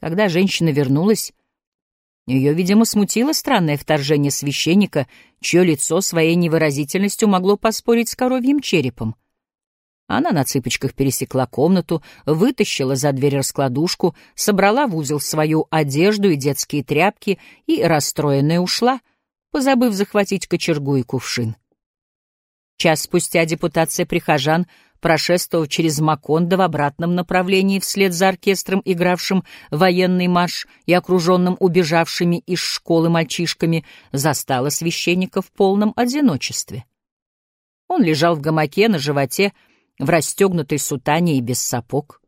Когда женщина вернулась, ее, видимо, смутило странное вторжение священника, чье лицо своей невыразительностью могло поспорить с коровьим черепом. Она на цыпочках пересекла комнату, вытащила за дверь раскладушку, собрала в узел свою одежду и детские тряпки и, расстроенная, ушла, позабыв захватить кочергу и кувшин. Час спустя депутация прихожан, прошествовав через Макондо в обратном направлении вслед за оркестром, игравшим военный марш и окруженным убежавшими из школы мальчишками, застала священника в полном одиночестве. Он лежал в гамаке на животе, в расстегнутой сутане и без сапог.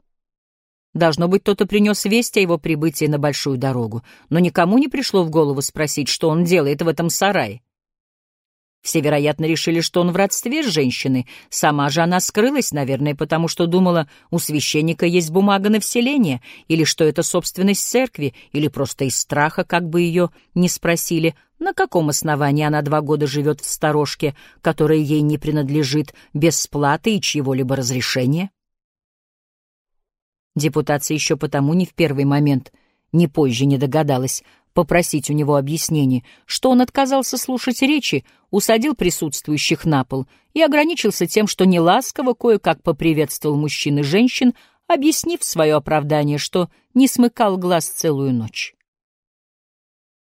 Должно быть, кто-то принес весть о его прибытии на большую дорогу, но никому не пришло в голову спросить, что он делает в этом сарае. Все, вероятно, решили, что он в родстве с женщиной. Сама же она скрылась, наверное, потому что думала, у священника есть бумага на вселение, или что это собственность церкви, или просто из страха, как бы ее не спросили, на каком основании она два года живет в сторожке, которая ей не принадлежит, без платы и чьего-либо разрешения. Депутация еще потому не в первый момент, ни позже не догадалась, попросить у него объяснений, что он отказался слушать речи, усадил присутствующих на пол и ограничился тем, что неласково кое-как поприветствовал мужчин и женщин, объяснив свое оправдание, что не смыкал глаз целую ночь.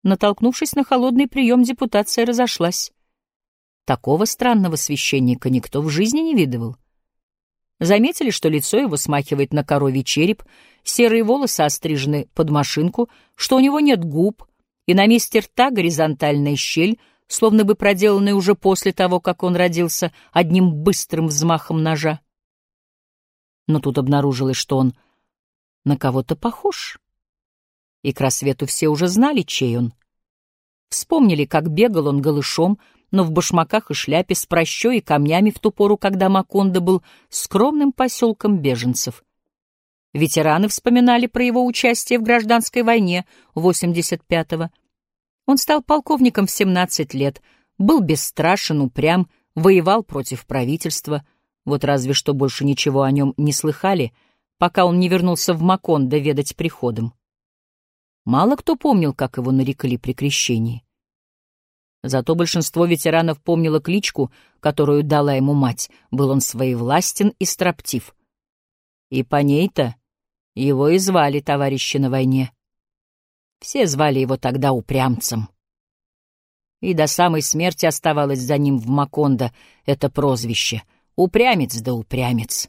Натолкнувшись на холодный прием, депутация разошлась. Такого странного священника никто в жизни не видывал. Заметили, что лицо его смахивает на коровий череп, серые волосы острижены под машинку, что у него нет губ, и на месте рта горизонтальная щель, словно бы проделанная уже после того, как он родился одним быстрым взмахом ножа. Но тут обнаружилось, что он на кого-то похож. И к рассвету все уже знали, чей он. Вспомнили, как бегал он голышом, но в башмаках и шляпе с прощой и камнями в ту пору, когда Макондо был скромным поселком беженцев. Ветераны вспоминали про его участие в гражданской войне 85-го. Он стал полковником в 17 лет, был бесстрашен, упрям, воевал против правительства. Вот разве что больше ничего о нем не слыхали, пока он не вернулся в Макондо ведать приходом. Мало кто помнил, как его нарекли при крещении. Зато большинство ветеранов помнило кличку, которую дала ему мать. Был он своевластен и строптив. И по ней-то его и звали товарищи на войне. Все звали его тогда упрямцем. И до самой смерти оставалось за ним в Макондо это прозвище — упрямец да упрямец.